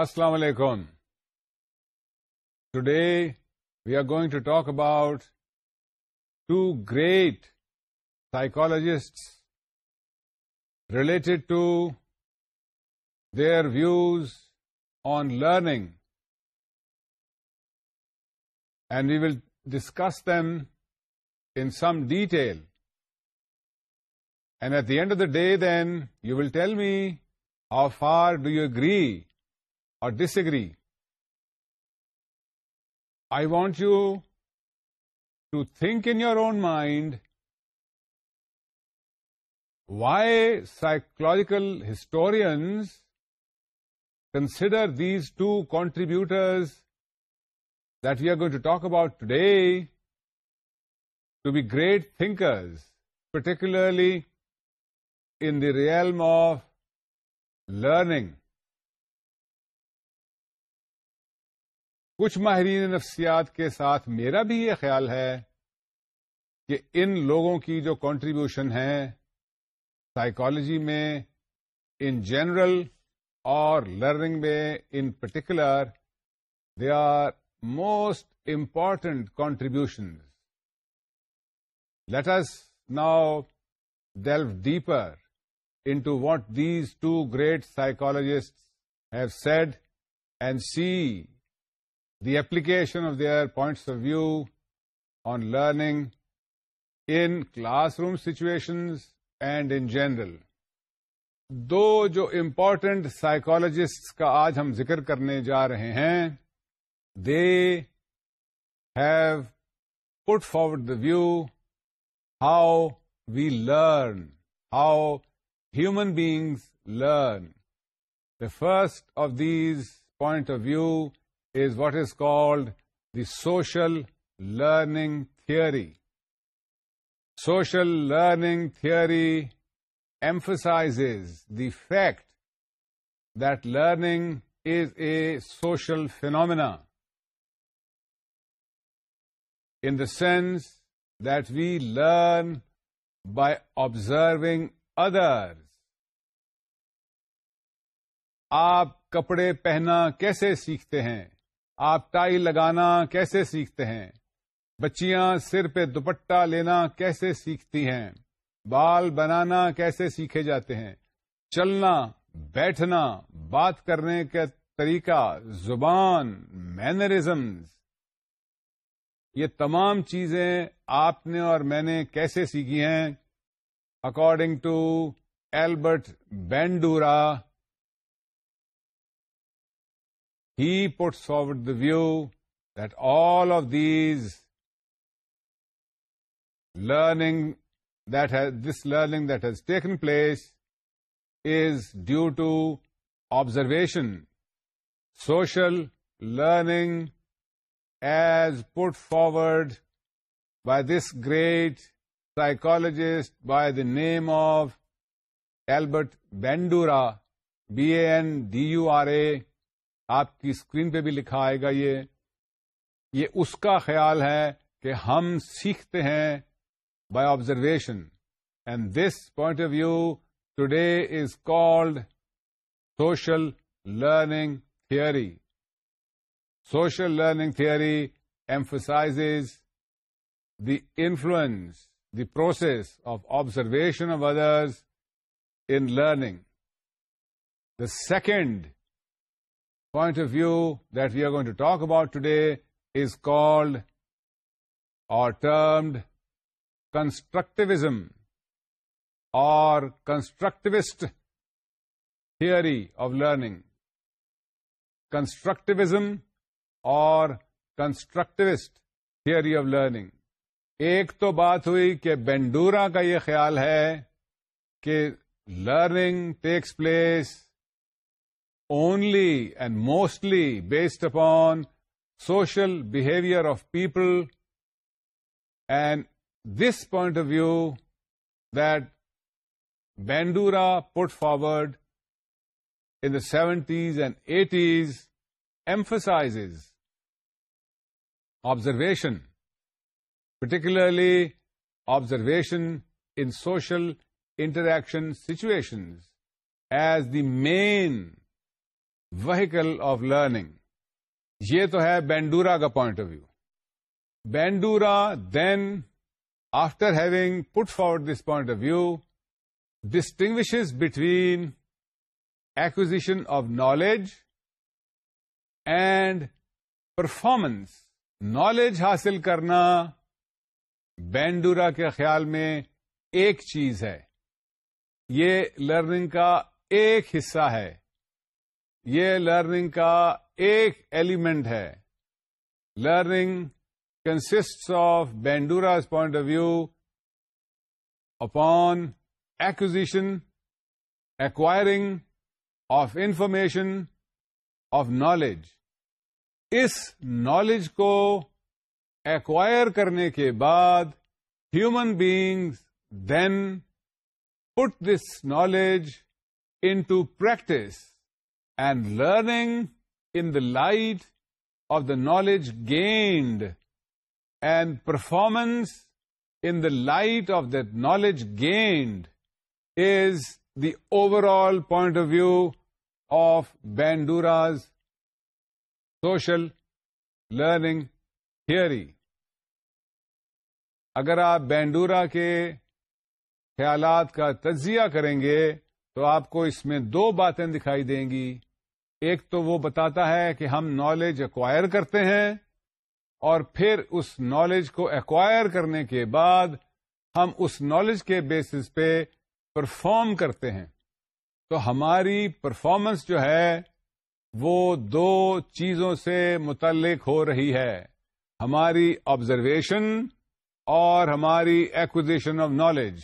Assalamu alaikum. Today we are going to talk about two great psychologists related to their views on learning, and we will discuss them in some detail. And at the end of the day, then, you will tell me how far do you agree or disagree. I want you to think in your own mind why psychological historians consider these two contributors that we are going to talk about today to be great thinkers, particularly in the realm of learning. کچھ ماہرین نفسیات کے ساتھ میرا بھی یہ خیال ہے کہ ان لوگوں کی جو کانٹریبیوشن ہے سائیکالوجی میں ان جنرل اور لرننگ میں in particular they are most important contribution let us now delve deeper into what these two great psychologists have said and see the ایپیشن of their points of view on learning in classroom situations and in general دو جو important psychologist کا آج ہم ذکر کرنے جا رہے ہیں they have put forward the view how we learn how human beings learn the first of these point of view is what is called the social learning theory social learning theory emphasize the fact that learning is a social phenomena in the sense that we learn by observing other آپ کپڑے پہننا کیسے سیکھتے ہیں آپ tie لگانا کیسے سیکھتے ہیں بچیاں سر پہ دوپٹہ لینا کیسے سیکھتی ہیں بال بنانا کیسے سیکھے جاتے ہیں چلنا بیٹھنا بات کرنے کا طریقہ زبان مینرزمز یہ تمام چیزیں آپ نے اور میں نے کیسے سیکھی ہیں according to Albert Bandura he puts forward the view that all of these learning that has taken place is due to observation, social learning as put forward by this great psychologist by the name of Albert Bandura, B-A-N-D-U-R-A, آپ کی screen پہ بھی لکھا آئے گا یہ یہ اس کا خیال ہے کہ ہم سیکھتے ہیں by observation and this point of view today is called social learning theory social learning theory emphasize the influence the process of observation of others in learning the second point of view that we are going to talk about today is called or termed constructivism اور constructivist theory of learning constructivism اور constructivist theory of learning ایک تو بات ہوئی کہ Bandura کا یہ خیال ہے کہ learning takes place only and mostly based upon social behavior of people, and this point of view that Bandura put forward in the 70s and 80s emphasizes observation, particularly observation in social interaction situations, as the main vehicle of learning یہ تو ہے Bandura کا point of view Bandura then after having put forward this point of view distinguish between acquisition of knowledge and performance knowledge حاصل کرنا Bandura کے خیال میں ایک چیز ہے یہ لرننگ کا ایک حصہ ہے یہ لرننگ کا ایک ایلیمنٹ ہے learning کنسٹ of Bandura's point of view upon acquisition acquiring of information of knowledge اس نالج کو ایکوائر کرنے کے بعد human beings then put this knowledge into practice and learning in the light of the knowledge gained and performance in the light of the knowledge gained is the overall point of view of Bandura's social learning theory اگر آپ Bandura کے خیالات کا تجزیہ کریں گے تو آپ کو اس میں دو باتیں دکھائی دیں گی ایک تو وہ بتاتا ہے کہ ہم نالج ایکوائر کرتے ہیں اور پھر اس نالج کو ایکوائر کرنے کے بعد ہم اس نالج کے بیسس پہ پرفارم کرتے ہیں تو ہماری پرفارمنس جو ہے وہ دو چیزوں سے متعلق ہو رہی ہے ہماری آبزرویشن اور ہماری ایکوزیشن آف نالج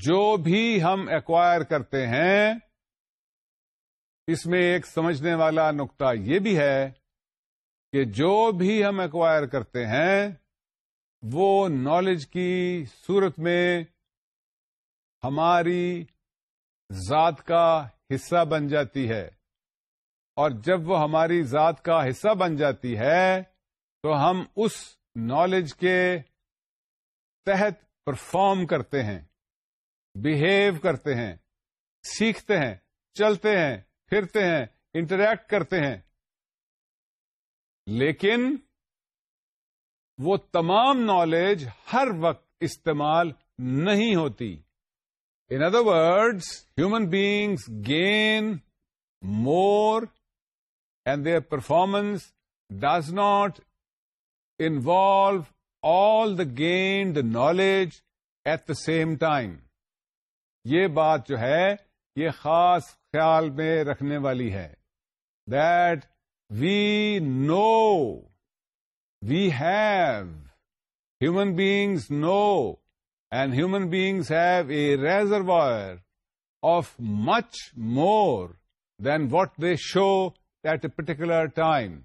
جو بھی ہم ایکوائر کرتے ہیں اس میں ایک سمجھنے والا نقطہ یہ بھی ہے کہ جو بھی ہم ایکوائر کرتے ہیں وہ نالج کی صورت میں ہماری ذات کا حصہ بن جاتی ہے اور جب وہ ہماری ذات کا حصہ بن جاتی ہے تو ہم اس نالج کے تحت پرفارم کرتے ہیں بہیو کرتے ہیں سیکھتے ہیں چلتے ہیں پھرتے ہیں انٹریکٹ کرتے ہیں لیکن وہ تمام نالج ہر وقت استعمال نہیں ہوتی in other words human beings gain more and their performance does not involve all the gained knowledge at the same time یہ بات جو ہے یہ خاص خیال میں رکھنے والی ہے that we know we have human beings know and human beings have a reservoir of much more than what they show at a particular time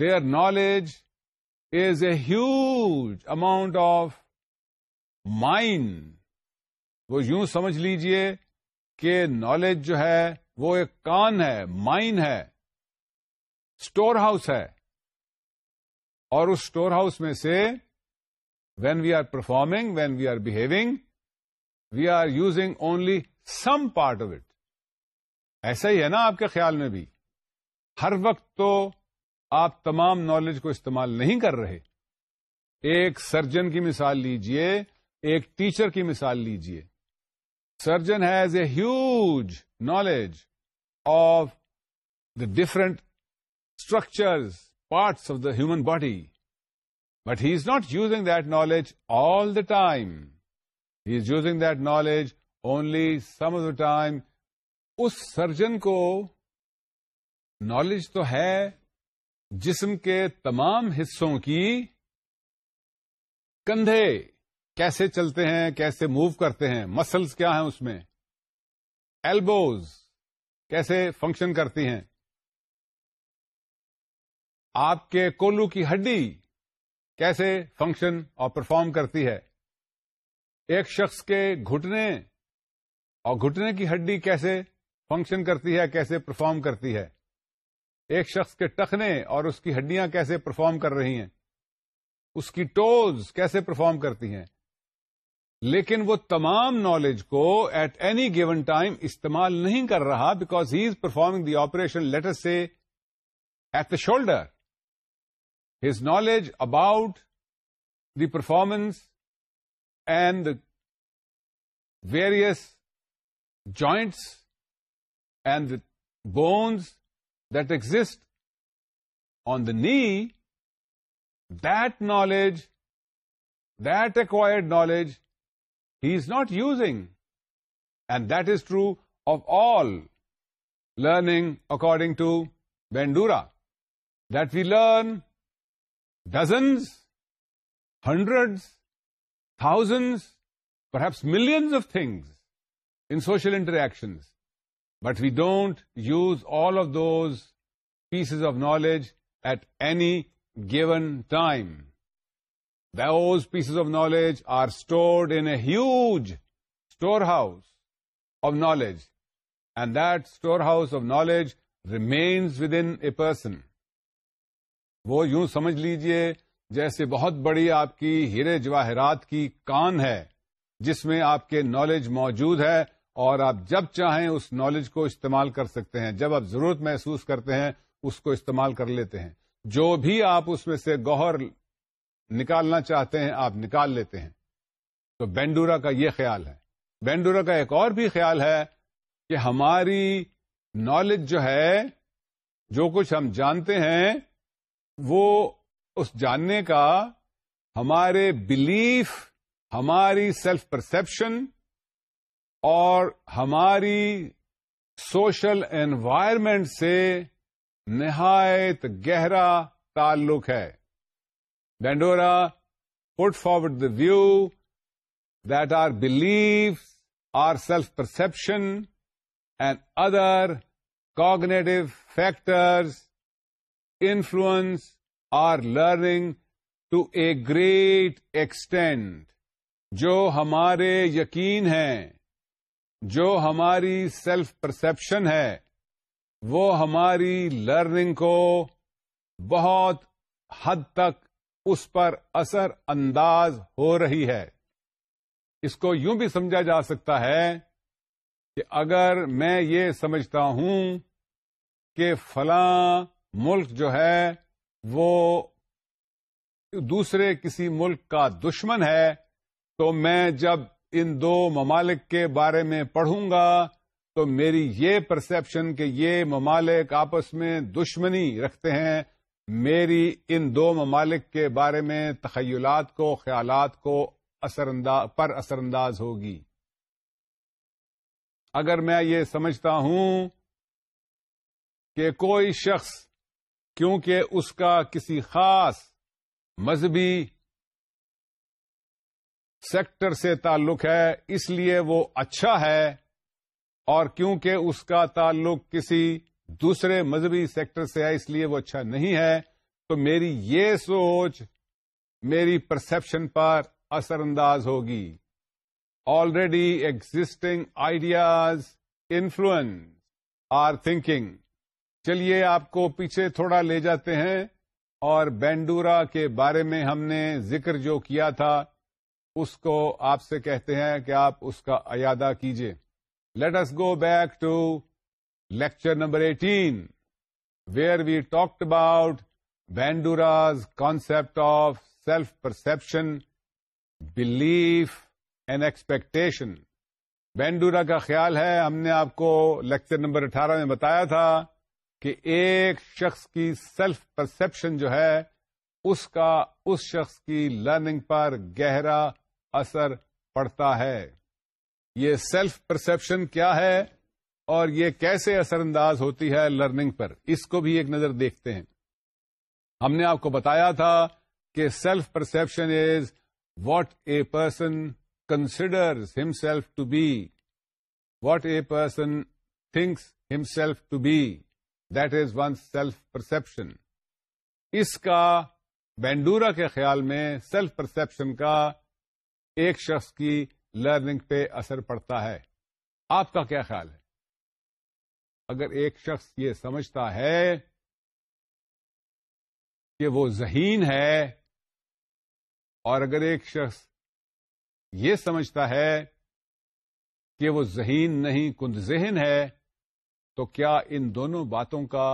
their knowledge is a huge amount of mind وہ یوں سمجھ لیجئے کہ knowledge جو ہے وہ ایک کان ہے مائن ہے اسٹور ہاؤس ہے اور اس اسٹور ہاؤس میں سے when we are performing when we are behaving we are using only some part of it ایسا ہی ہے نا آپ کے خیال میں بھی ہر وقت تو آپ تمام نالج کو استعمال نہیں کر رہے ایک سرجن کی مثال لیجئے ایک ٹیچر کی مثال لیجئے surgeon has a huge knowledge of the different structures, parts of the human body. But he is not using that knowledge all the time. He is using that knowledge only some of the time. اس surgeon کو knowledge تو ہے جسم کے تمام حصوں کی کندھے کیسے چلتے ہیں کیسے موو کرتے ہیں مسلس کیا ہیں اس میں ایلبوز کیسے فنکشن کرتی ہیں آپ کے کولو کی ہڈی کیسے فنکشن اور پرفارم کرتی ہے ایک شخص کے گھٹنے اور گھٹنے کی ہڈی کیسے فنکشن کرتی ہے کیسے پرفارم کرتی ہے ایک شخص کے ٹخنے اور اس کی ہڈیاں کیسے پرفارم کر رہی ہیں اس کی ٹوز کیسے پرفارم کرتی ہیں لیکن وہ تمام نالج کو ایٹ اینی گیون ٹائم استعمال نہیں کر رہا because he is performing the operation letter سے at the shoulder his knowledge about the performance and various joints and bones that exist on the knee that knowledge that acquired knowledge he is not using. And that is true of all learning according to Bandura, that we learn dozens, hundreds, thousands, perhaps millions of things in social interactions, but we don't use all of those pieces of knowledge at any given time. those pieces of knowledge are stored in a huge storehouse of knowledge and that storehouse of knowledge remains within a person. وہ یوں سمجھ لیجئے جیسے بہت بڑی آپ کی ہیرے جواہرات کی کان ہے جس میں آپ کے نالج موجود ہے اور آپ جب چاہیں اس نالج کو استعمال کر سکتے ہیں جب آپ ضرورت محسوس کرتے ہیں اس کو استعمال کر لیتے ہیں جو بھی آپ اس میں سے گوہر نکالنا چاہتے ہیں آپ نکال لیتے ہیں تو بینڈورا کا یہ خیال ہے بینڈورا کا ایک اور بھی خیال ہے کہ ہماری نالج جو ہے جو کچھ ہم جانتے ہیں وہ اس جاننے کا ہمارے بلیف ہماری سیلف پرسپشن اور ہماری سوشل انوائرمنٹ سے نہایت گہرا تعلق ہے Bandura put forward the view that our belief our self perception and other cognitive factors influence our learning to a great extent جو ہمارے یقین ہیں جو ہماری سیلف پرسپشن ہے وہ ہماری لرننگ کو بہت حد تک اس پر اثر انداز ہو رہی ہے اس کو یوں بھی سمجھا جا سکتا ہے کہ اگر میں یہ سمجھتا ہوں کہ فلاں ملک جو ہے وہ دوسرے کسی ملک کا دشمن ہے تو میں جب ان دو ممالک کے بارے میں پڑھوں گا تو میری یہ پرسپشن کہ یہ ممالک آپس میں دشمنی رکھتے ہیں میری ان دو ممالک کے بارے میں تخیلات کو خیالات کو اثر پر اثر انداز ہوگی اگر میں یہ سمجھتا ہوں کہ کوئی شخص کیونکہ اس کا کسی خاص مذہبی سیکٹر سے تعلق ہے اس لیے وہ اچھا ہے اور کیونکہ اس کا تعلق کسی دوسرے مذہبی سیکٹر سے ہے اس لیے وہ اچھا نہیں ہے تو میری یہ سوچ میری پرسپشن پر اثر انداز ہوگی already existing ideas influence our thinking چلیے آپ کو پیچھے تھوڑا لے جاتے ہیں اور بینڈورا کے بارے میں ہم نے ذکر جو کیا تھا اس کو آپ سے کہتے ہیں کہ آپ اس کا ایادہ کیجیے let's go back to lecture number eighteen where we talked about Bandura's concept of self perception belief and expectation Bandura کا خیال ہے ہم نے آپ کو لیکچر نمبر اٹھارہ میں بتایا تھا کہ ایک شخص کی سیلف پرسپشن جو ہے اس کا اس شخص کی لرننگ پر گہرا اثر پڑتا ہے یہ سیلف پرسپشن کیا ہے اور یہ کیسے اثر انداز ہوتی ہے لرننگ پر اس کو بھی ایک نظر دیکھتے ہیں ہم نے آپ کو بتایا تھا کہ self perception is what a person considers himself to be what a person thinks himself to be that is one self perception اس کا بینڈورا کے خیال میں سیلف پرسپشن کا ایک شخص کی لرننگ پہ اثر پڑتا ہے آپ کا کیا خیال ہے اگر ایک شخص یہ سمجھتا ہے کہ وہ ذہین ہے اور اگر ایک شخص یہ سمجھتا ہے کہ وہ ذہین نہیں کند ذہن ہے تو کیا ان دونوں باتوں کا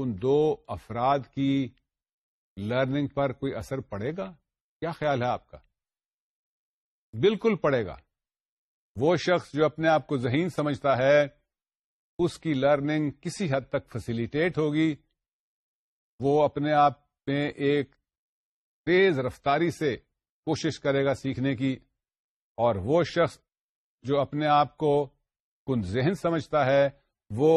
ان دو افراد کی لرننگ پر کوئی اثر پڑے گا کیا خیال ہے آپ کا بالکل پڑے گا وہ شخص جو اپنے آپ کو ذہین سمجھتا ہے اس کی لرننگ کسی حد تک فیسیلیٹیٹ ہوگی وہ اپنے آپ میں ایک تیز رفتاری سے کوشش کرے گا سیکھنے کی اور وہ شخص جو اپنے آپ کو کن ذہن سمجھتا ہے وہ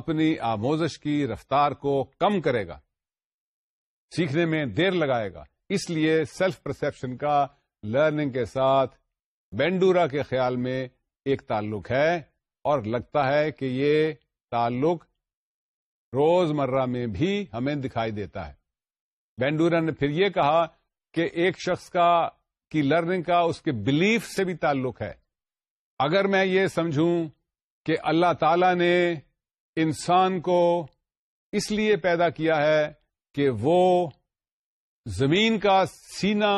اپنی آموزش کی رفتار کو کم کرے گا سیکھنے میں دیر لگائے گا اس لیے سیلف پرسپشن کا لرننگ کے ساتھ بینڈورا کے خیال میں ایک تعلق ہے اور لگتا ہے کہ یہ تعلق روز مرہ میں بھی ہمیں دکھائی دیتا ہے بینڈورا نے پھر یہ کہا کہ ایک شخص کا کی لرننگ کا اس کے بلیف سے بھی تعلق ہے اگر میں یہ سمجھوں کہ اللہ تعالی نے انسان کو اس لیے پیدا کیا ہے کہ وہ زمین کا سینا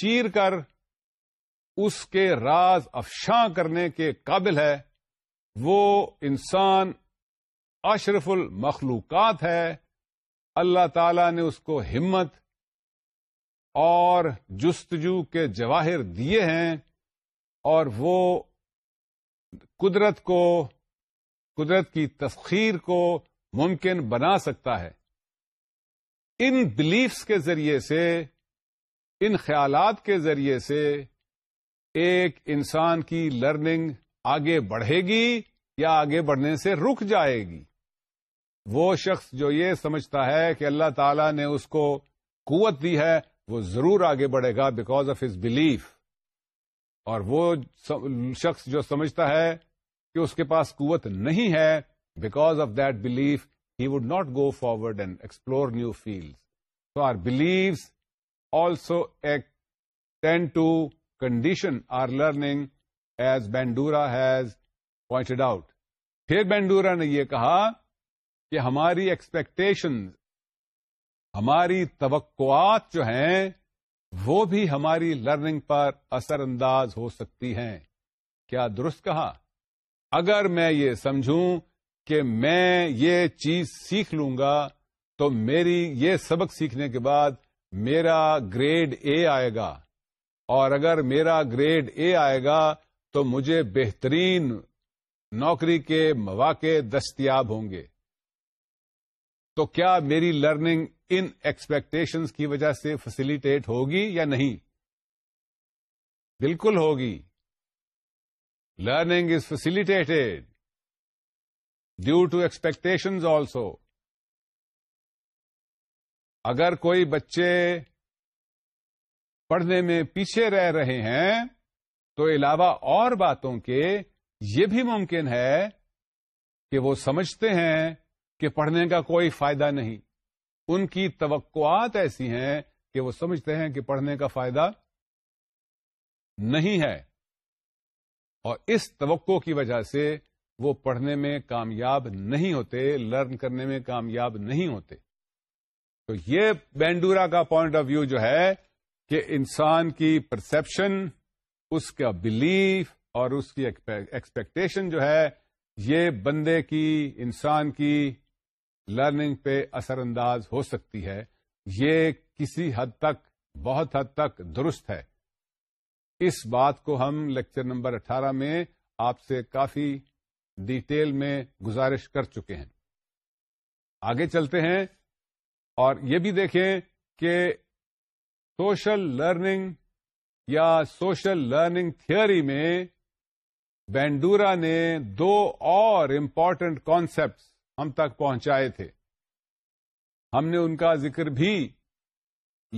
چیر کر اس کے راز افشاں کرنے کے قابل ہے وہ انسان اشرف المخلوقات ہے اللہ تعالی نے اس کو ہمت اور جستجو کے جواہر دیے ہیں اور وہ قدرت کو قدرت کی تفخیر کو ممکن بنا سکتا ہے ان بلیفس کے ذریعے سے ان خیالات کے ذریعے سے ایک انسان کی لرننگ آگے بڑھے گی یا آگے بڑھنے سے رک جائے گی وہ شخص جو یہ سمجھتا ہے کہ اللہ تعالیٰ نے اس کو قوت دی ہے وہ ضرور آگے بڑھے گا بیکاز آف ہز بلیف اور وہ شخص جو سمجھتا ہے کہ اس کے پاس قوت نہیں ہے because of that belief he would not go forward and explore new field so our beliefs also ایک tend to condition our learning as Bandura has pointed out پھر بینڈورا نے یہ کہا کہ ہماری ایکسپیکٹیشن ہماری توقعات جو ہیں وہ بھی ہماری لرننگ پر اثر انداز ہو سکتی ہیں کیا درست کہا اگر میں یہ سمجھوں کہ میں یہ چیز سیکھ لوں گا تو میری یہ سبق سیکھنے کے بعد میرا گریڈ اے آئے گا اور اگر میرا گریڈ اے آئے گا تو مجھے بہترین نوکری کے مواقع دستیاب ہوں گے تو کیا میری لرننگ ان ایکسپیکٹیشن کی وجہ سے فیسیلیٹیٹ ہوگی یا نہیں بالکل ہوگی learning is facilitated due to expectations also اگر کوئی بچے پڑھنے میں پیچھے رہ رہے ہیں تو علاوہ اور باتوں کے یہ بھی ممکن ہے کہ وہ سمجھتے ہیں کہ پڑھنے کا کوئی فائدہ نہیں ان کی توقعات ایسی ہیں کہ وہ سمجھتے ہیں کہ پڑھنے کا فائدہ نہیں ہے اور اس توقع کی وجہ سے وہ پڑھنے میں کامیاب نہیں ہوتے لرن کرنے میں کامیاب نہیں ہوتے تو یہ بینڈورا کا پوائنٹ آف ویو جو ہے کہ انسان کی پرسپشن اس کا بلیف اور اس کی ایکسپیکٹیشن جو ہے یہ بندے کی انسان کی لرننگ پہ اثر انداز ہو سکتی ہے یہ کسی حد تک بہت حد تک درست ہے اس بات کو ہم لیکچر نمبر اٹھارہ میں آپ سے کافی ڈیٹیل میں گزارش کر چکے ہیں آگے چلتے ہیں اور یہ بھی دیکھیں کہ سوشل لرننگ یا سوشل لرننگ تھیوری میں بینڈورا نے دو اور امپورٹنٹ کانسیپٹس ہم تک پہنچائے تھے ہم نے ان کا ذکر بھی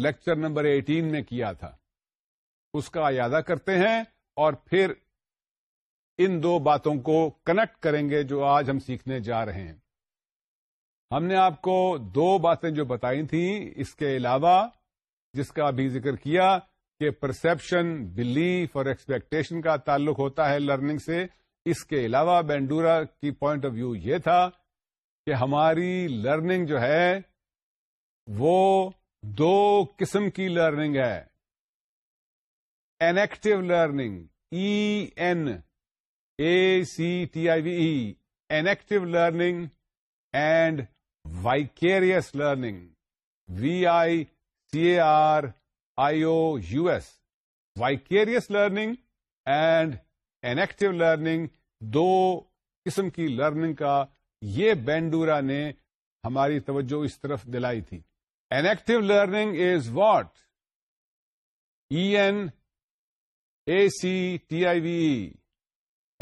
لیکچر نمبر ایٹین میں کیا تھا اس کا ارادہ کرتے ہیں اور پھر ان دو باتوں کو کنیکٹ کریں گے جو آج ہم سیکھنے جا رہے ہیں ہم نے آپ کو دو باتیں جو بتائی تھیں اس کے علاوہ جس کا بھی ذکر کیا کہ پرسپشن بلیف اور ایکسپیکٹیشن کا تعلق ہوتا ہے لرننگ سے اس کے علاوہ بینڈورا کی پوائنٹ آف ویو یہ تھا کہ ہماری لرننگ جو ہے وہ دو قسم کی لرننگ ہے enactive learning E N A C T I V enactive learning and vicarious learning V I C A R I O U S vicarious learning and enactive learning دو قسم کی لرننگ کا یہ بینڈورا نے ہماری توجہ اس طرف دلائی تھی enactive learning is what E N A C T I V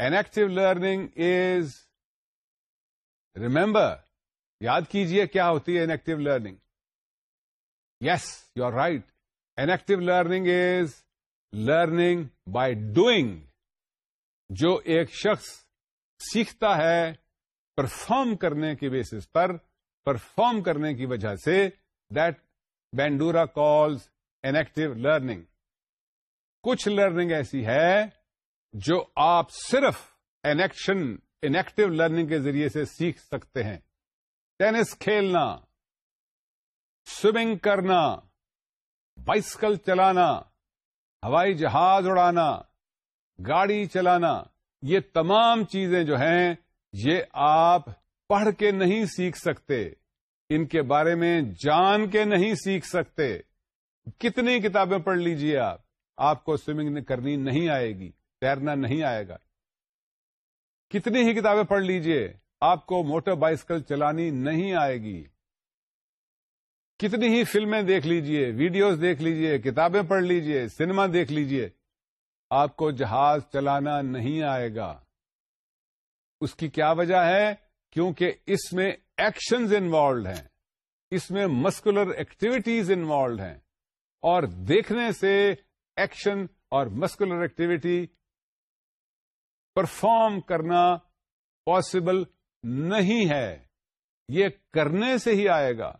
enactive learning is remember یاد کیجئے کیا ہوتی ہے enactive learning yes you are right active learning is learning by doing جو ایک شخص سیکھتا ہے پرفارم کرنے کی بیسس پر پرفارم کرنے کی وجہ سے that Bandura calls active learning کچھ لرننگ ایسی ہے جو آپ صرف ایکشن ان ایکٹیو لرننگ کے ذریعے سے سیکھ سکتے ہیں ٹینس کھیلنا سوئمنگ کرنا بائسکل چلانا ہوائی جہاز اڑانا گاڑی چلانا یہ تمام چیزیں جو ہیں یہ آپ پڑھ کے نہیں سیکھ سکتے ان کے بارے میں جان کے نہیں سیکھ سکتے کتنی کتابیں پڑھ لیجئے آپ آپ کو سوئمنگ کرنی نہیں آئے گی تیرنا نہیں آئے گا کتنی ہی کتابیں پڑھ لیجئے آپ کو موٹر بائسکل چلانی نہیں آئے گی کتنی ہی فلمیں دیکھ لیجئے ویڈیوز دیکھ لیجئے کتابیں پڑھ لیجئے سنیما دیکھ لیجئے آپ کو جہاز چلانا نہیں آئے گا اس کی کیا وجہ ہے کیونکہ اس میں ایکشنز انوالوڈ ہیں اس میں مسکولر ایکٹیویٹیز انوالوڈ ہیں اور دیکھنے سے ایکشن اور مسکولر ایکٹیویٹی پرفارم کرنا پاسبل نہیں ہے یہ کرنے سے ہی آئے گا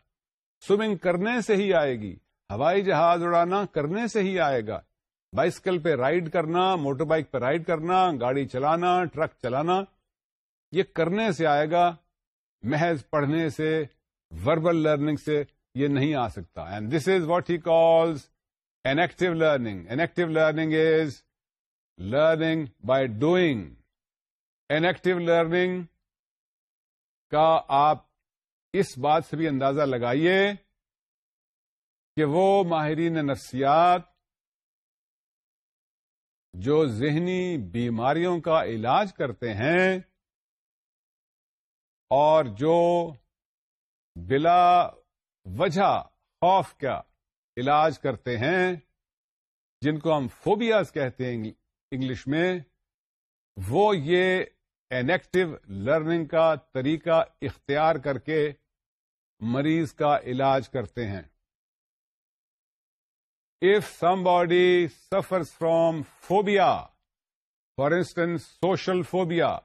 سوئمنگ کرنے سے ہی آئے گی ہوائی جہاز اڑانا کرنے سے ہی آئے گا بائسکل پہ رائڈ کرنا موٹر بائک پہ رائڈ کرنا گاڑی چلانا ٹرک چلانا یہ کرنے سے آئے گا محض پڑھنے سے وربل لرننگ سے یہ نہیں آ سکتا and this is what he calls enactive learning enactive learning is learning by doing enactive learning کا آپ اس بات سے بھی اندازہ لگائیے کہ وہ ماہرین نفسیات جو ذہنی بیماریوں کا علاج کرتے ہیں اور جو بلا وجہ خوف کا علاج کرتے ہیں جن کو ہم فوبیاز کہتے ہیں انگلش میں وہ یہ انیکٹو لرننگ کا طریقہ اختیار کر کے مریض کا علاج کرتے ہیں if somebody suffer from phobia for instance social phobia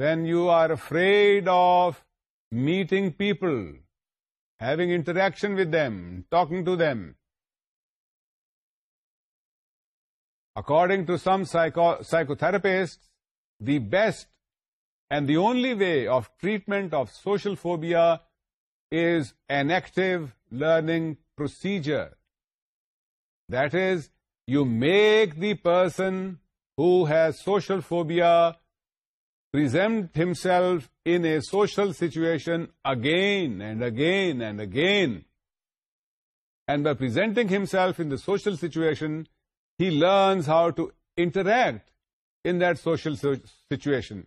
when you are afraid of meeting people having interaction with them talking to them according to some psychotherapist the best and the only way of treatment of social phobia is an active learning procedure. That is, you make the person who has social phobia present himself in a social situation again and again and again. And by presenting himself in the social situation, he learns how to interact in that social situation,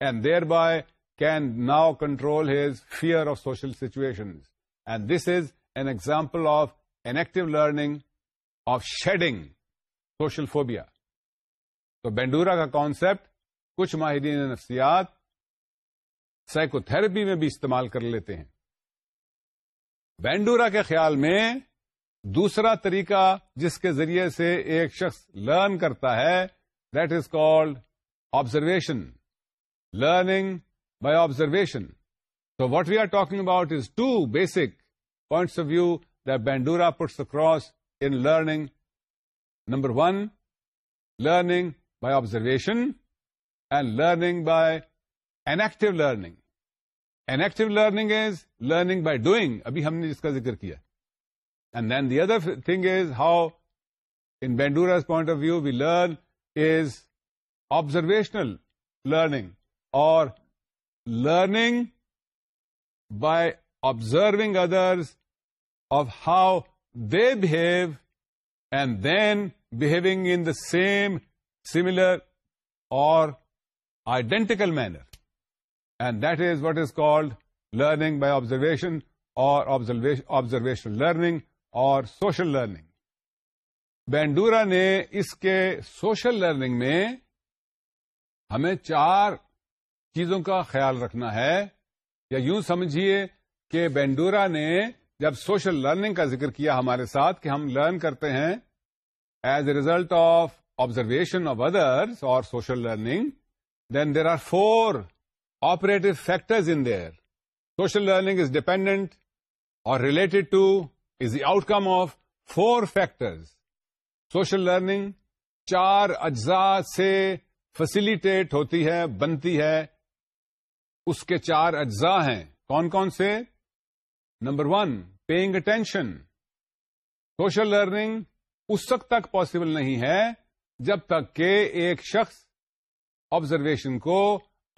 and thereby can now control his fear of social situation and this is an example of enactive learning of shedding social phobia تو Bandura کا concept کچھ ماہرین نفسیات nafsiyat, therapy میں بھی استعمال کر لیتے ہیں بینڈورا کے خیال میں دوسرا طریقہ جس کے ذریعے سے ایک شخص لرن کرتا ہے that is called observation learning by observation so what we are talking about is two basic points of view Bandura puts across an learning number one learning by observation and learning by enactive learning enactive learning is learning by doing ابھی ہم نے جس کا ذکر کیا and then the other thing is how in Bandura's point of view we learn is observational learning or learning by observing others of how they behave and then behaving in same similar or identical manner and that is what is called learning by observation or observational learning or social learning Bandura نے اس کے social learning میں ہمیں چار چیزوں کا خیال رکھنا ہے یا یوں سمجھیے کہ بینڈورا نے جب سوشل لرننگ کا ذکر کیا ہمارے ساتھ کہ ہم لرن کرتے ہیں as a result of observation of others اور social learning then there are four operative factors in their social learning is dependent or related to is the outcome of four factors social learning چار اجزاء سے فسلیٹیٹ ہوتی ہے بنتی ہے اس کے چار اجزاء ہیں کون کون سے number one paying attention social learning اس وقت تک پاسبل نہیں ہے جب تک کہ ایک شخص آبزرویشن کو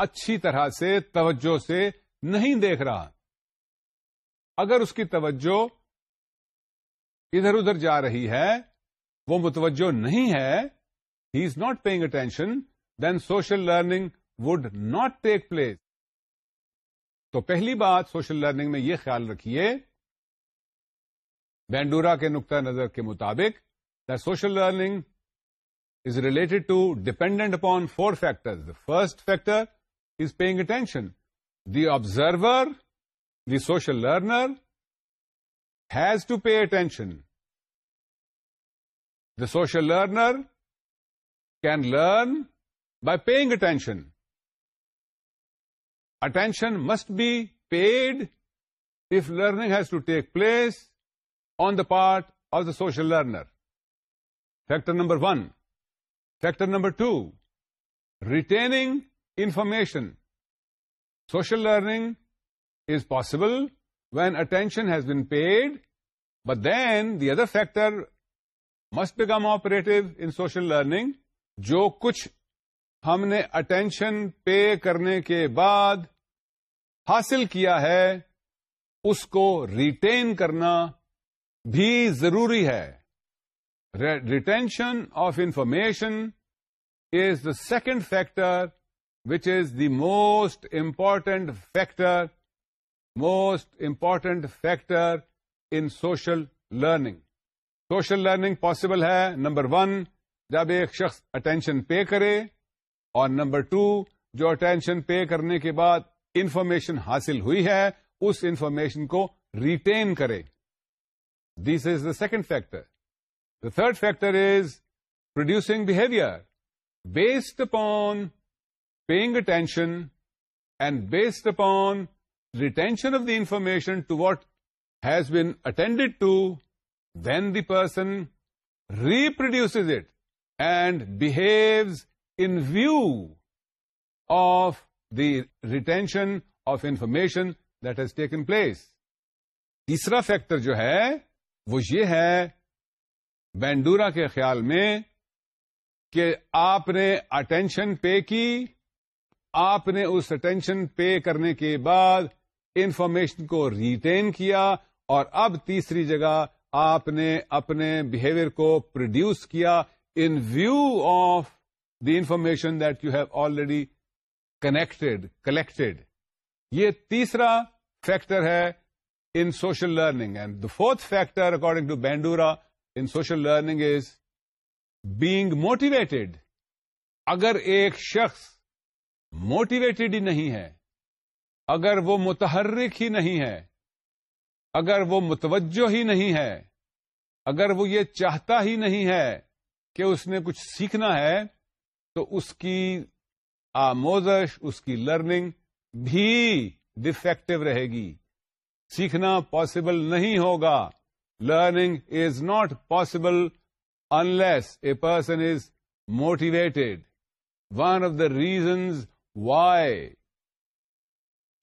اچھی طرح سے توجہ سے نہیں دیکھ رہا اگر اس کی توجہ ادھر ادھر جا رہی ہے وہ متوجہ نہیں ہے he is not paying attention then social learning would not take place تو پہلی بات سوشل لرننگ میں یہ خیال رکھیے بینڈورا کے نقطہ نظر کے مطابق the social learning is related to dependent upon four factor first factor is paying attention the observer the social learner has to pay attention the social learner can learn by paying attention Attention must be paid if learning has to take place on the part of the social learner. Factor number 1. Factor number 2. Retaining information. Social learning is possible when attention has been paid, but then the other factor must become operative in social learning. जो कुछ ہم نے attention pay کرنے کے بعد حاصل کیا ہے اس کو ریٹین کرنا بھی ضروری ہے retention of information is the second factor which is the most important factor most important factor in social learning social learning possible ہے نمبر ون جب ایک شخص اٹینشن پے کرے اور نمبر ٹو جو اٹینشن پے کرنے کے بعد انفارمیشن حاصل ہوئی ہے اس انفارمیشن کو ریٹین کرے this is the second factor the third factor is producing behaviour based upon paying attention and based upon retention of the information to what has been attended to then the person reproduce it and behaves in view of the retention of information that has taken place تیسرا فیکٹر جو ہے وہ یہ ہے Bandura کے خیال میں کہ آپ نے اٹینشن پے کی آپ نے اس اٹینشن پے کرنے کے بعد انفارمیشن کو ریٹین کیا اور اب تیسری جگہ آپ نے اپنے بہیویئر کو پروڈیوس کیا in view of the information that you have already connected collected یہ تیسرا فیکٹر ہے in social learning and the fourth factor according to Bandura in social learning is being motivated اگر ایک شخص موٹیویٹیڈ ہی نہیں ہے اگر وہ متحرک ہی نہیں ہے اگر وہ متوجہ ہی نہیں ہے اگر وہ یہ چاہتا ہی نہیں ہے کہ اس نے کچھ سیکھنا ہے تو اس کی آموزش اس کی لرننگ بھی ڈیفیکٹو رہے گی سیکھنا پاسبل نہیں ہوگا learning is not possible unless a person is motivated one of the reasons why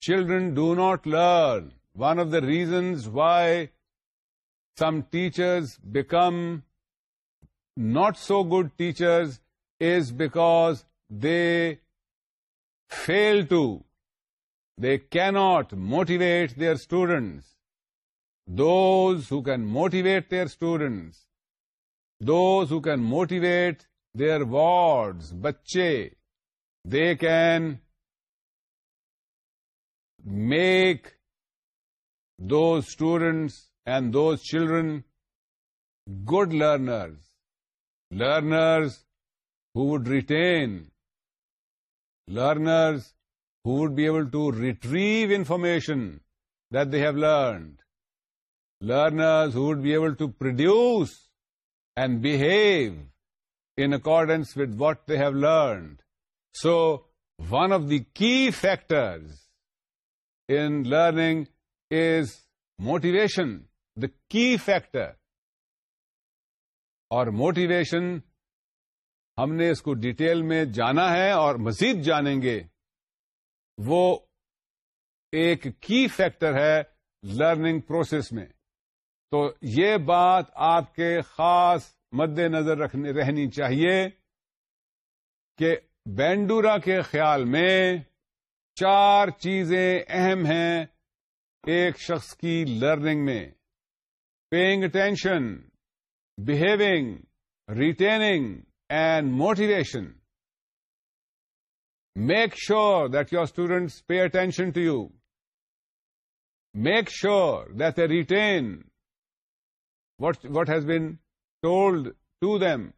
children do not learn one of the reasons why some teachers become not so good teachers is because they fail ٹینٹ motivate their students those ہین motivate their students those ہن motivate their wards بچے they can make those students and those children good learners learners who would retain, learners who would be able to retrieve information that they have learned, learners who would be able to produce and behave in accordance with what they have learned. So, one of the key factors in learning is motivation. The key factor or motivation ہم نے اس کو detail میں جانا ہے اور مزید جانیں گے وہ ایک کی فیکٹر ہے لرننگ پروسیس میں تو یہ بات آپ کے خاص مد نظر رکھنے رہنی چاہیے کہ بینڈورا کے خیال میں چار چیزیں اہم ہیں ایک شخص کی لرننگ میں paying attention behaving retaining and motivation. Make sure that your students pay attention to you. Make sure that they retain what has been told to them.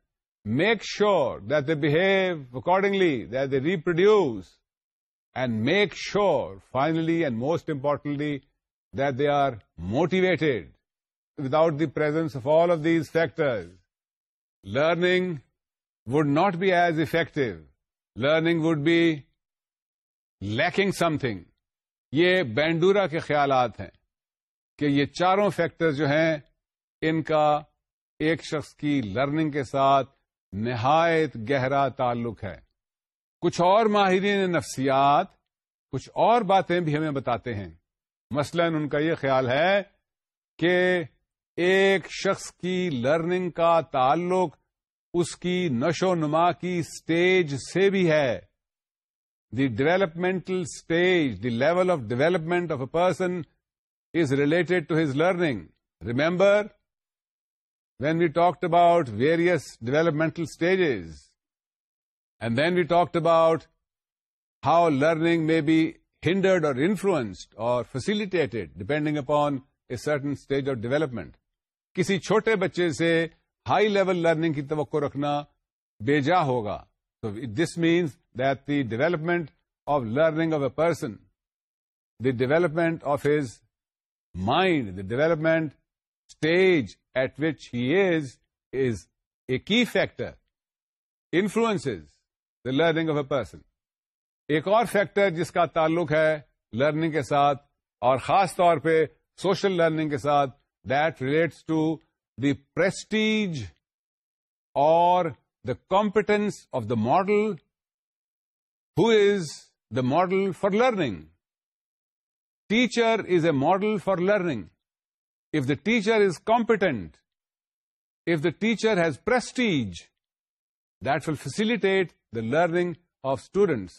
Make sure that they behave accordingly, that they reproduce, and make sure, finally and most importantly, that they are motivated. Without the presence of all of these factors, learning would not be as effective learning would be lacking something یہ Bandura کے خیالات ہیں کہ یہ چاروں factor جو ہیں ان کا ایک شخص کی لرننگ کے ساتھ نہایت گہرا تعلق ہے کچھ اور ماہرین نفسیات کچھ اور باتیں بھی ہمیں بتاتے ہیں مثلا ان کا یہ خیال ہے کہ ایک شخص کی لرننگ کا تعلق اس کی نشو نما کی اسٹیج سے بھی ہے the developmental stage the level of development of a person is related to his learning remember when we talked about various developmental stages and then we talked about how learning may be hindered or influenced or facilitated depending upon a certain stage of development کسی چھوٹے بچے سے high level learning کی توقع رکھنا بے جا ہوگا تو this means that the development of learning of a person the development of his mind the development stage at which he is is a key factor influence the learning of a person ایک اور factor جس کا تعلق ہے learning کے ساتھ اور خاص طور پہ سوشل لرننگ کے ساتھ that relates to the prestige or the competence of the model who is the model for learning. Teacher is a model for learning. If the teacher is competent, if the teacher has prestige, that will facilitate the learning of students.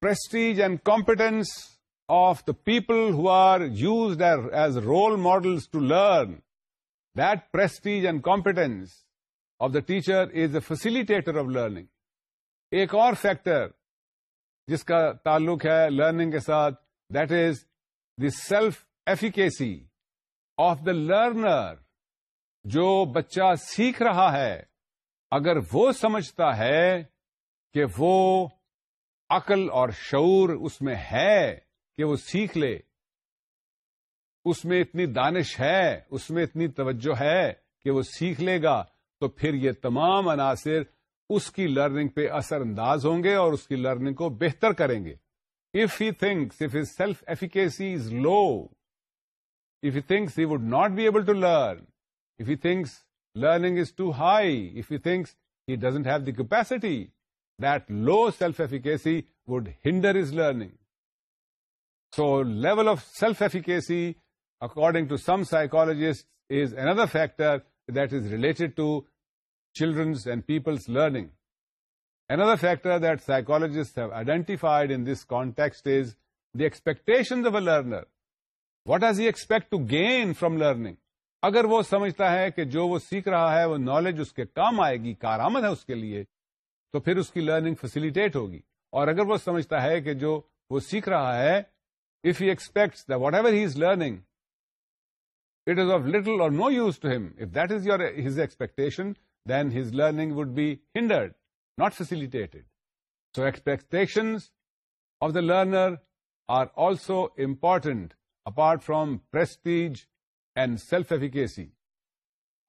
Prestige and competence of the people who are used as role models to learn that prestige and competence of the teacher is a facilitator of learning ایک اور factor جس کا تعلق ہے learning کے ساتھ that is the self efficacy of the learner جو بچہ سیکھ رہا ہے اگر وہ سمجھتا ہے کہ وہ عقل اور شعور اس میں ہے کہ وہ سیکھ لے اس میں اتنی دانش ہے اس میں اتنی توجہ ہے کہ وہ سیکھ لے گا تو پھر یہ تمام عناصر اس کی لرننگ پہ اثر انداز ہوں گے اور اس کی لرننگ کو بہتر کریں گے if he thinks if self efficacy is low if he thinks he would not be able to learn if he thinks learning is too high if he thinks he doesn't have the capacity that low self efficacy would hinder his learning so level of self efficacy according to some psychologists, is another factor that is related to children's and people's learning. Another factor that psychologists have identified in this context is the expectations of a learner. What does he expect to gain from learning? اگر وہ سمجھتا ہے کہ جو وہ سیکھ رہا ہے وہ نالج اس کے کام آئے گی کارآمد ہے اس کے لیے تو پھر اس کی لرننگ فیسلٹیٹ ہوگی اور اگر وہ سمجھتا ہے کہ جو وہ سیکھ رہا ہے if he expect the whatever he is learning it is of little or no use to him. If that is his expectation, then his learning would be hindered, not facilitated. So expectations of the learner are also important, apart from prestige and self-efficacy.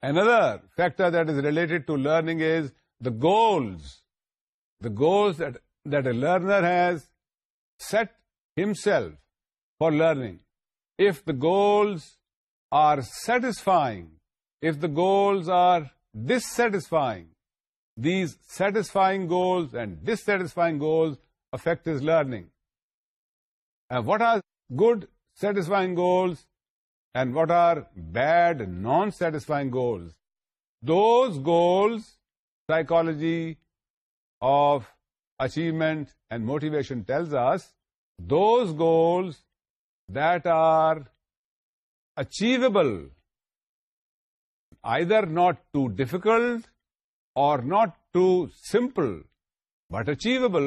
Another factor that is related to learning is the goals. The goals that a learner has set himself for learning. If the goals are satisfying, if the goals are dissatisfying, these satisfying goals and dissatisfying goals affect his learning. And what are good satisfying goals and what are bad non-satisfying goals? Those goals, psychology of achievement and motivation tells us, those goals that are achievable either not too difficult or not too simple but achievable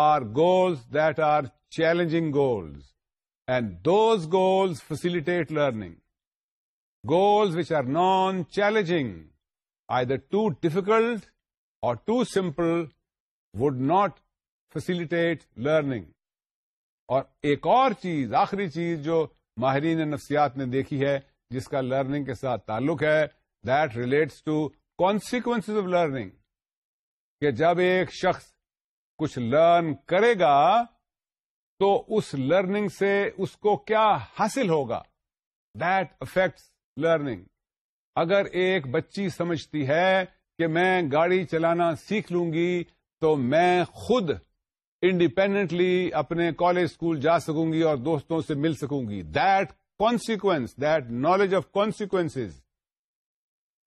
are goals that are challenging goals and those goals facilitate learning goals which are non challenging either too difficult or too simple would not facilitate learning اور ایک اور چیز آخری چیز جو ماہرین نفسیات نے دیکھی ہے جس کا لرننگ کے ساتھ تعلق ہے that relates to consequence of learning کہ جب ایک شخص کچھ لرن کرے گا تو اس لرننگ سے اس کو کیا حاصل ہوگا دیٹ افیکٹس لرننگ اگر ایک بچی سمجھتی ہے کہ میں گاڑی چلانا سیکھ لوں گی تو میں خود انڈیپینڈنٹلی اپنے کالج اسکول جا سکوں گی اور دوستوں سے مل سکوں گی that consequence that knowledge of consequence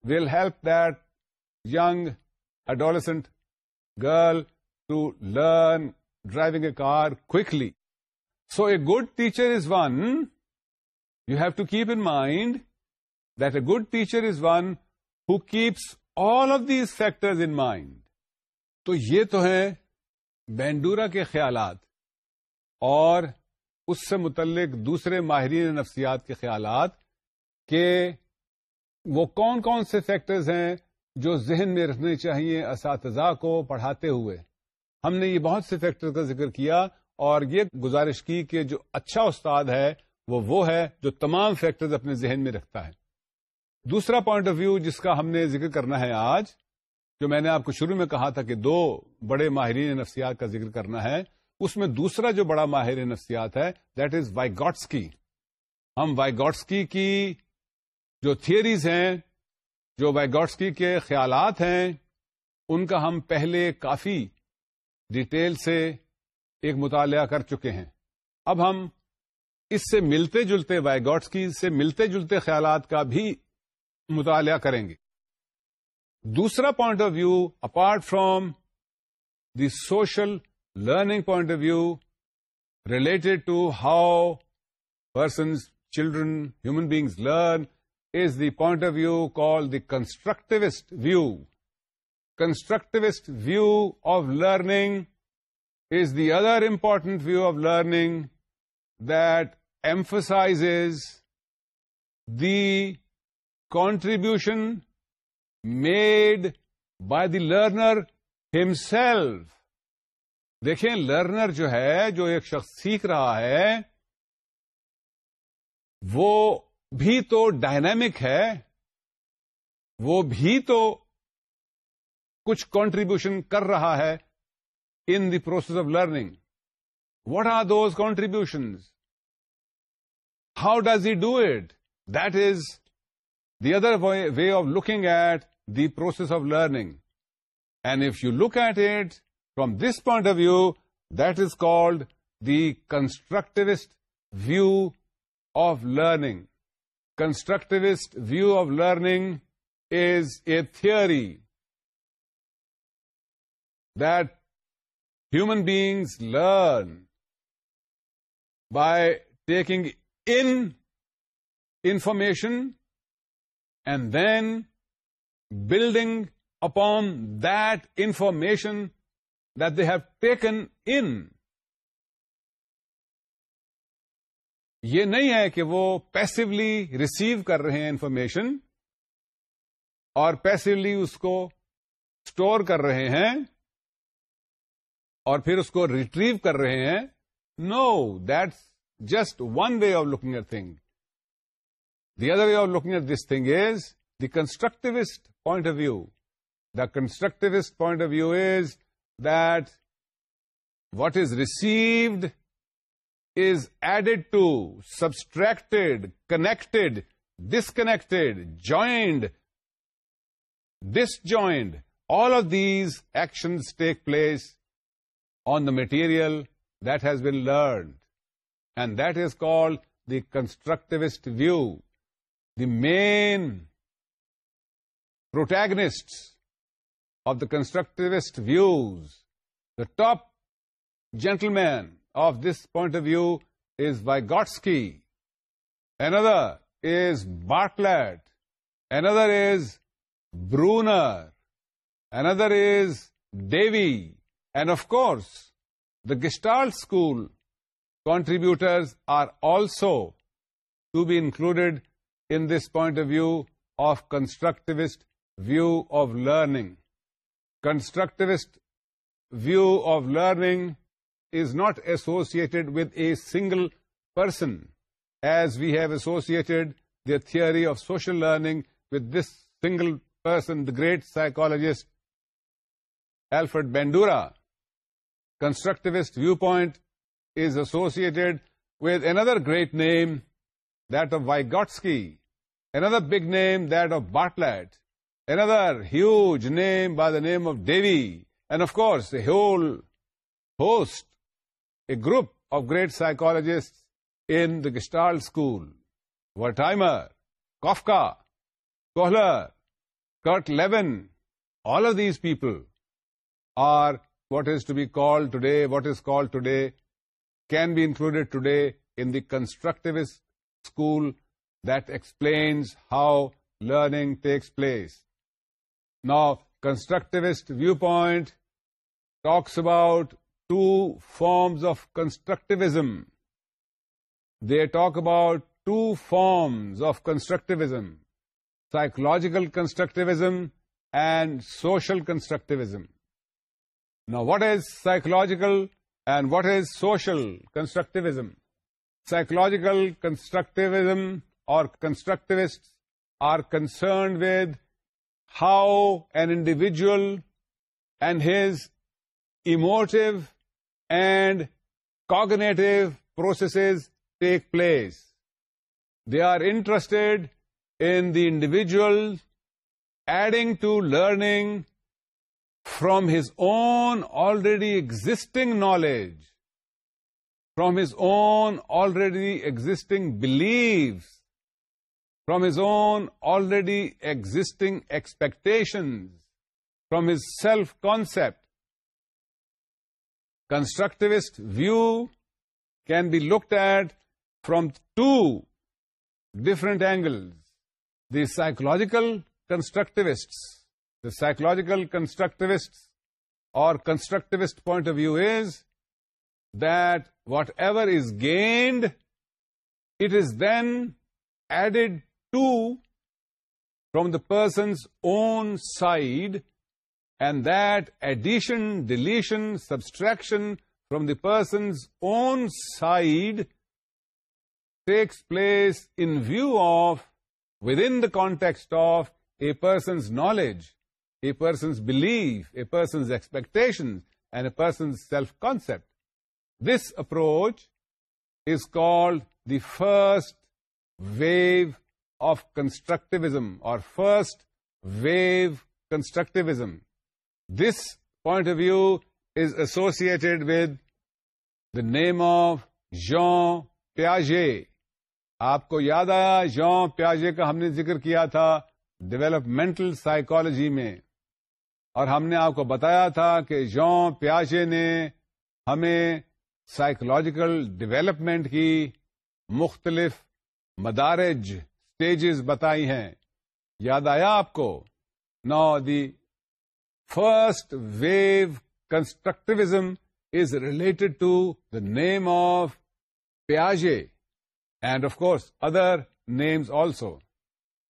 will help that young adolescent girl to learn driving a car کلی so a good teacher is one you have to keep in mind that a good teacher is one who keeps all of these factors in mind تو یہ تو ہے Bandura کے خیالات اور اس سے متعلق دوسرے ماہرین نفسیات کے خیالات کہ وہ کون کون سے فیکٹرز ہیں جو ذہن میں رکھنے چاہیے اساتذہ کو پڑھاتے ہوئے ہم نے یہ بہت سے فیکٹر کا ذکر کیا اور یہ گزارش کی کہ جو اچھا استاد ہے وہ وہ ہے جو تمام فیکٹرز اپنے ذہن میں رکھتا ہے دوسرا پوائنٹ آف ویو جس کا ہم نے ذکر کرنا ہے آج جو میں نے آپ کو شروع میں کہا تھا کہ دو بڑے ماہرین نفسیات کا ذکر کرنا ہے اس میں دوسرا جو بڑا ماہر نفسیات ہے دیٹ از وائی ہم وائی کی جو تھیئریز ہیں جو وائگوڈسکی کے خیالات ہیں ان کا ہم پہلے کافی ڈیٹیل سے ایک مطالعہ کر چکے ہیں اب ہم اس سے ملتے جلتے وائی سے ملتے جلتے خیالات کا بھی مطالعہ کریں گے دوسرا point of view apart from the social learning point of view related to how persons children human beings learn is the point of view call the constructivist view constructivist view of learning is the other important view of learning that emphasize the contribution made by the learner ہم دیکھیں learner جو ہے جو ایک شخص سیکھ رہا ہے وہ بھی تو ڈائنمک ہے وہ بھی تو کچھ کانٹریبیوشن کر رہا ہے in the process of learning what are those contribution how does he do it that is The other way of looking at the process of learning. And if you look at it from this point of view, that is called the constructivist view of learning. Constructivist view of learning is a theory that human beings learn by taking in information and then building upon that information that they have taken in یہ نہیں ہے کہ وہ passively receive کر رہے ہیں information اور passively اس کو اسٹور کر رہے ہیں اور پھر اس کو ریٹریو کر رہے ہیں no that's just one way of looking a thing The other way of looking at this thing is the constructivist point of view. The constructivist point of view is that what is received is added to, subtracted, connected, disconnected, joined, disjoined. All of these actions take place on the material that has been learned. And that is called the constructivist view the main protagonists of the constructivist views, the top gentleman of this point of view is Vygotsky, another is Bartlett, another is Brunner, another is Davy, and of course, the Gestalt school contributors are also to be included in this point of view of constructivist view of learning. Constructivist view of learning is not associated with a single person, as we have associated the theory of social learning with this single person, the great psychologist Alfred Bandura. Constructivist viewpoint is associated with another great name, that of Vygotsky, Another big name, that of Bartlett. Another huge name by the name of Davy. And of course, a whole host, a group of great psychologists in the Gestalt school. Wertheimer, Kafka, Kohler, Kurt Lewin, all of these people are what is called today, can be included today in the constructivist school that explains how learning takes place. Now, constructivist viewpoint talks about two forms of constructivism. They talk about two forms of constructivism, psychological constructivism and social constructivism. Now, what is psychological and what is social constructivism? Psychological constructivism or constructivists are concerned with how an individual and his emotive and cognitive processes take place. They are interested in the individual adding to learning from his own already existing knowledge, from his own already existing beliefs, from his own already existing expectations, from his self-concept. Constructivist view can be looked at from two different angles. The psychological constructivists. The psychological constructivists or constructivist point of view is that whatever is gained, it is then added 2 from the person's own side, and that addition, deletion, subtraction from the person's own side takes place in view of, within the context of, a person's knowledge, a person's belief, a person's expectations, and a person's self-concept. This approach is called the first wave of constructivism اور first view constructivism this point of view is associated with the name of Jean پیاجے آپ کو یاد آیا جان پیاجے کا ہم نے ذکر کیا تھا ڈیولپمنٹل سائیکالوجی میں اور ہم نے آپ کو بتایا تھا کہ یون پیاجے نے ہمیں سائیکولوجیکل ڈیولپمنٹ کی مختلف مدارج بتائی ہیں یاد آیا آپ کو now the first view constructivism is related to the name of پیاجے and of course other names also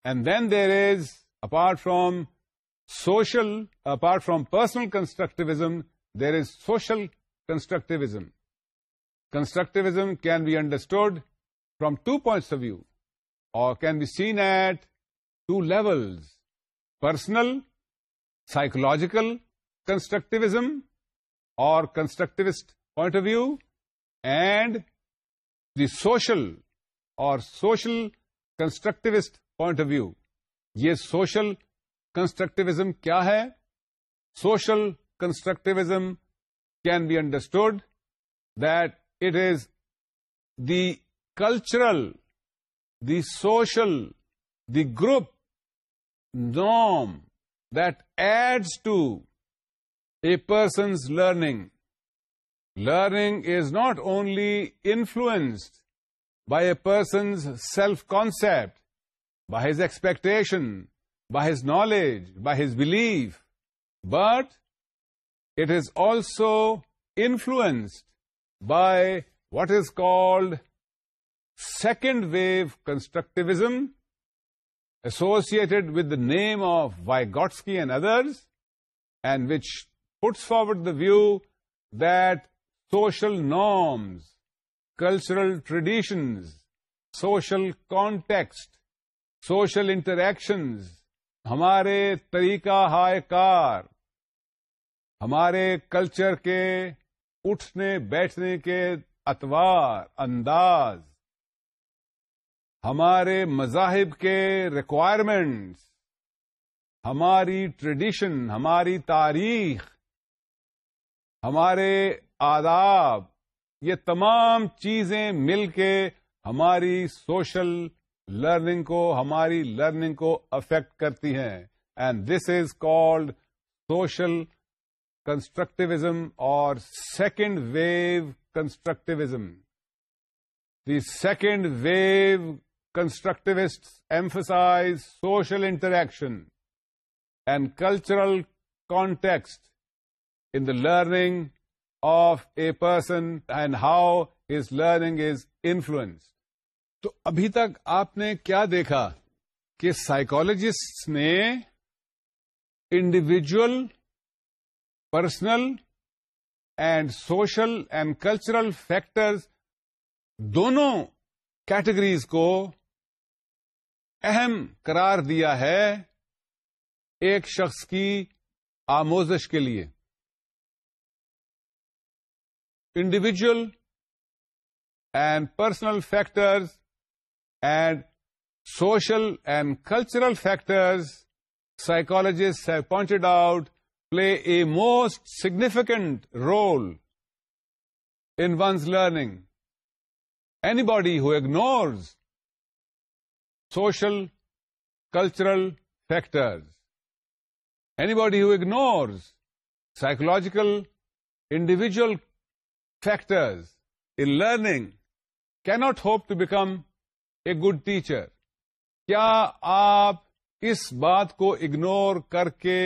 and then there is apart from social apart from personal constructivism there is social constructivism constructivism can be understood from two points of view can be seen at two levels personal psychological constructivism اور constructivist point of view and the social or social constructivist point of view یہ social constructivism کیا ہے social constructivism can be understood that it is the cultural the social, the group norm that adds to a person's learning. Learning is not only influenced by a person's self-concept, by his expectation, by his knowledge, by his belief, but it is also influenced by what is called second view constructivism associated with the name of Vygotsky and others and which puts forward the view that social norms cultural traditions social context social interactions ہمارے طریقہ ہائے کار ہمارے culture کے اٹھنے بیٹھنے کے اتوار انداز ہمارے مذاہب کے ریکوائرمنٹس ہماری ٹریڈیشن ہماری تاریخ ہمارے آداب یہ تمام چیزیں مل کے ہماری سوشل لرننگ کو ہماری لرننگ کو افیکٹ کرتی ہیں and this is called social constructivism اور second view constructivism the second view constructivist emphasize social interaction and cultural context in the learning of a person and how his learning is influence تو ابھی تک آپ نے کیا دیکھا کہ psychologist نے individual personal and social and cultural factors دونوں کیٹیگریز کو اہم قرار دیا ہے ایک شخص کی آموزش کے لیے individual and personal factors and social and cultural factors psychologist have pointed out play a most significant role in one's learning anybody who ignores social cultural factors anybody who psychological, psychological factors factors in learning hope to hope to become a good teacher کیا آپ اس بات کو ignore کر کے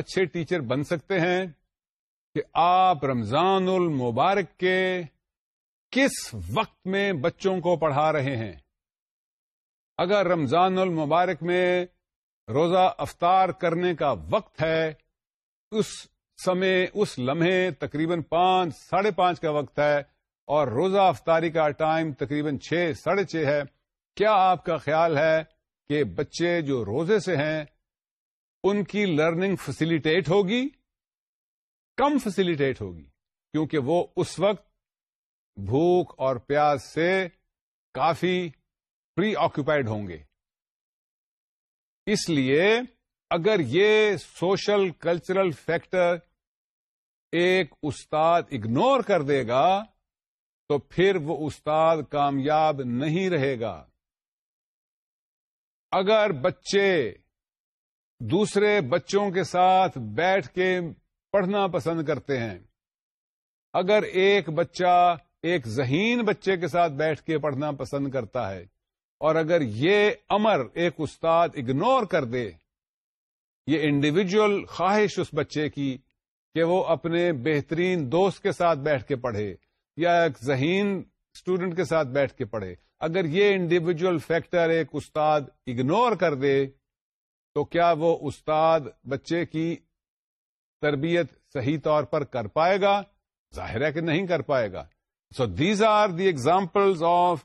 اچھے teacher بن سکتے ہیں کہ آپ رمضان المبارک کے کس وقت میں بچوں کو پڑھا رہے ہیں اگر رمضان المبارک میں روزہ افطار کرنے کا وقت ہے اس سمے اس لمحے تقریباً پانچ ساڑھے پانچ کا وقت ہے اور روزہ افطاری کا ٹائم تقریباً چھ ساڑھے چھ ہے کیا آپ کا خیال ہے کہ بچے جو روزے سے ہیں ان کی لرننگ فیسیلیٹیٹ ہوگی کم فیسیلیٹیٹ ہوگی کیونکہ وہ اس وقت بھوک اور پیاس سے کافی پری آکوپائڈ ہوں گے اس لیے اگر یہ سوشل کلچرل فیکٹر ایک استاد اگنور کر دے گا تو پھر وہ استاد کامیاب نہیں رہے گا اگر بچے دوسرے بچوں کے ساتھ بیٹھ کے پڑھنا پسند کرتے ہیں اگر ایک بچہ ایک ذہین بچے کے ساتھ بیٹھ کے پڑھنا پسند کرتا ہے اور اگر یہ امر ایک استاد اگنور کر دے یہ انڈیویجل خواہش اس بچے کی کہ وہ اپنے بہترین دوست کے ساتھ بیٹھ کے پڑھے یا ایک ذہین اسٹوڈینٹ کے ساتھ بیٹھ کے پڑھے اگر یہ انڈیویجل فیکٹر ایک استاد اگنور کر دے تو کیا وہ استاد بچے کی تربیت صحیح طور پر کر پائے گا ظاہر ہے کہ نہیں کر پائے گا so these are the examples of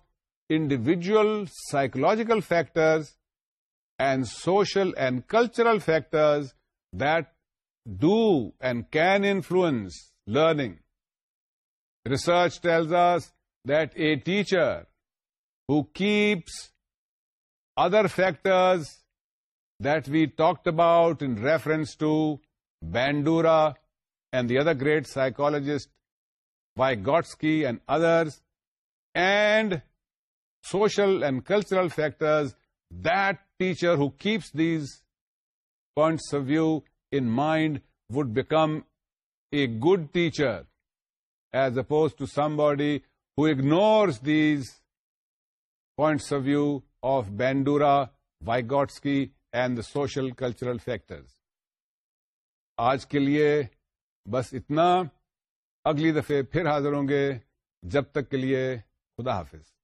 individual psychological factors and social and cultural factors that do and can influence learning. Research tells us that a teacher who keeps other factors that we talked about in reference to Bandura and the other great psychologist Vygotsky and others, and social and cultural factors that teacher who keeps these points of view in mind would become a good teacher as opposed to somebody who ignores these points of view of Bandura, Vygotsky and the social cultural factors. آج کے لیے بس اتنا اگلی دفعہ پھر حاضر ہوں گے جب تک کے لیے خدا حافظ